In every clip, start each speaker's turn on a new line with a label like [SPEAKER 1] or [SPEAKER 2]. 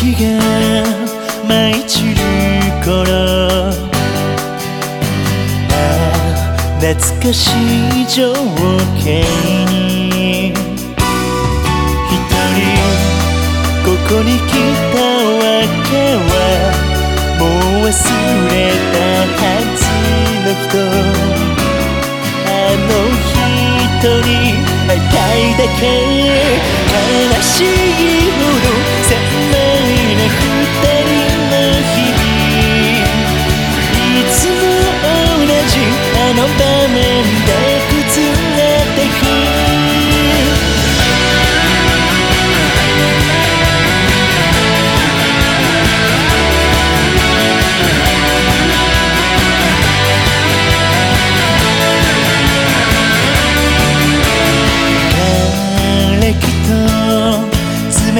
[SPEAKER 1] 気が舞い散る頃ああ懐かしい情景に一人ここに来たわけはもう忘れたはずの人あの人に会いたいだけ。悲しい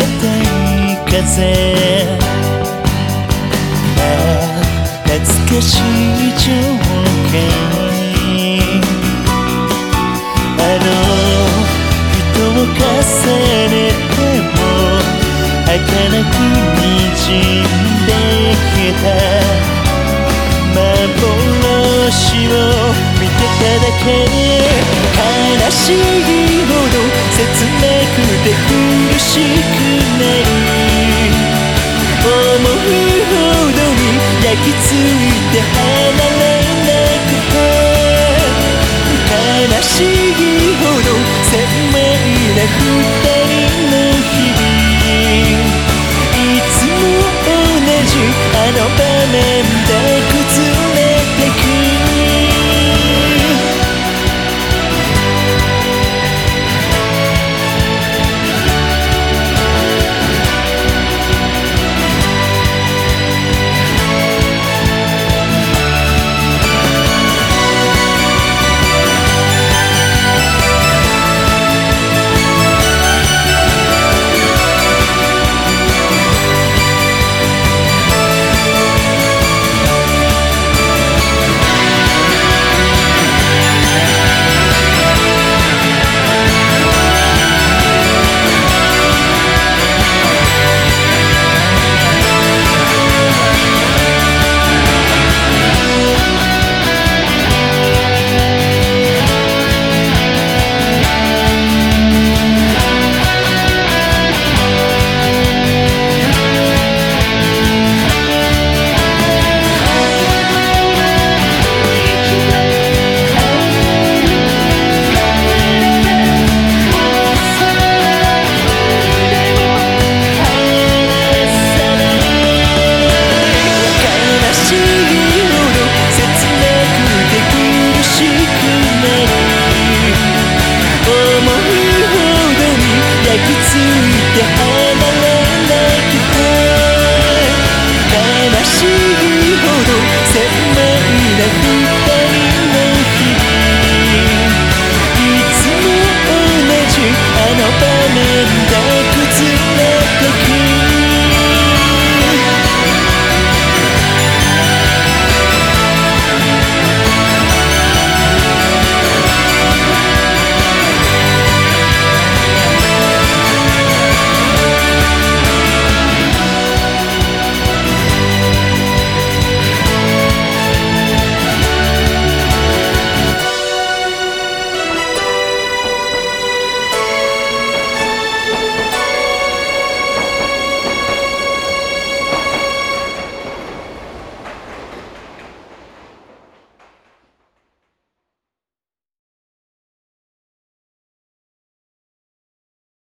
[SPEAKER 1] 冷たい風ああ懐かしい情景あの人を重ねても儚く滲んできた。幻を見てただけ。悲しいほど切なくて苦しく思うほどに抱きついて離れなくて悲しいほど鮮明な二